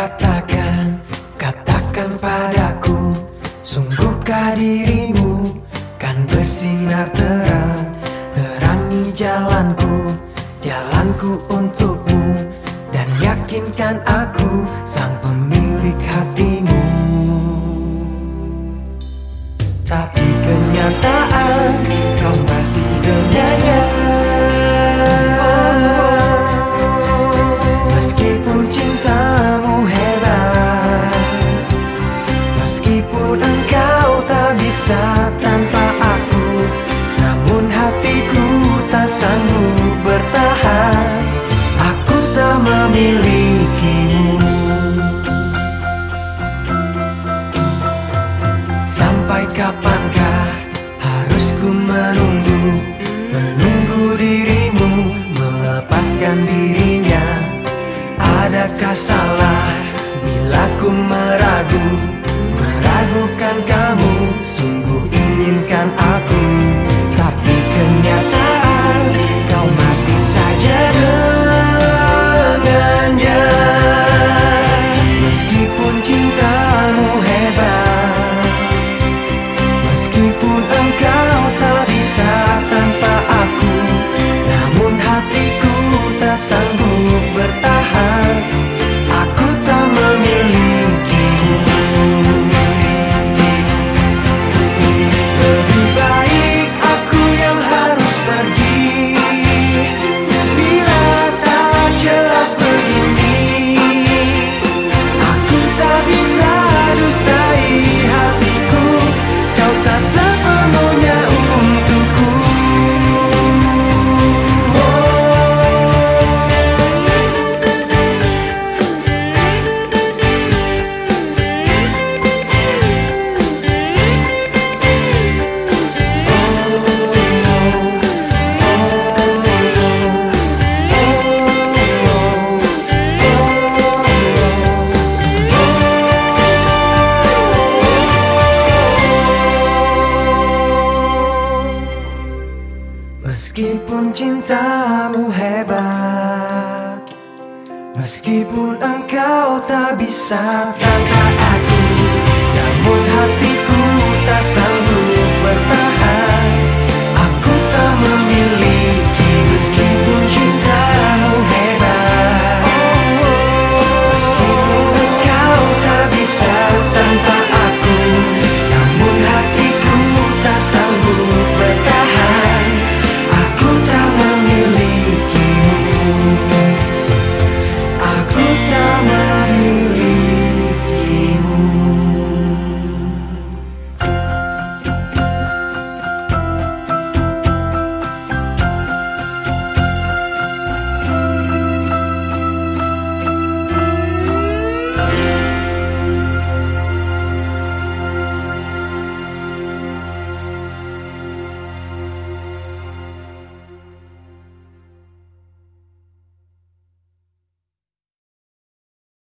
katakan, katakan padaku Sungguhkah dirimu kan bersinar terang? Terangi jalanku, jalanku untukmu Dan yakinkan aku sang pemilik hati kapankah harus ku menunggu? Menunggu dirimu melepaskan dirinya. Adakah salah bila ku meragu? Meragukan kamu sungguh inginkan aku Meskipun cintamu hebat Meskipun engkau tak bisa tanpa aku Namun hati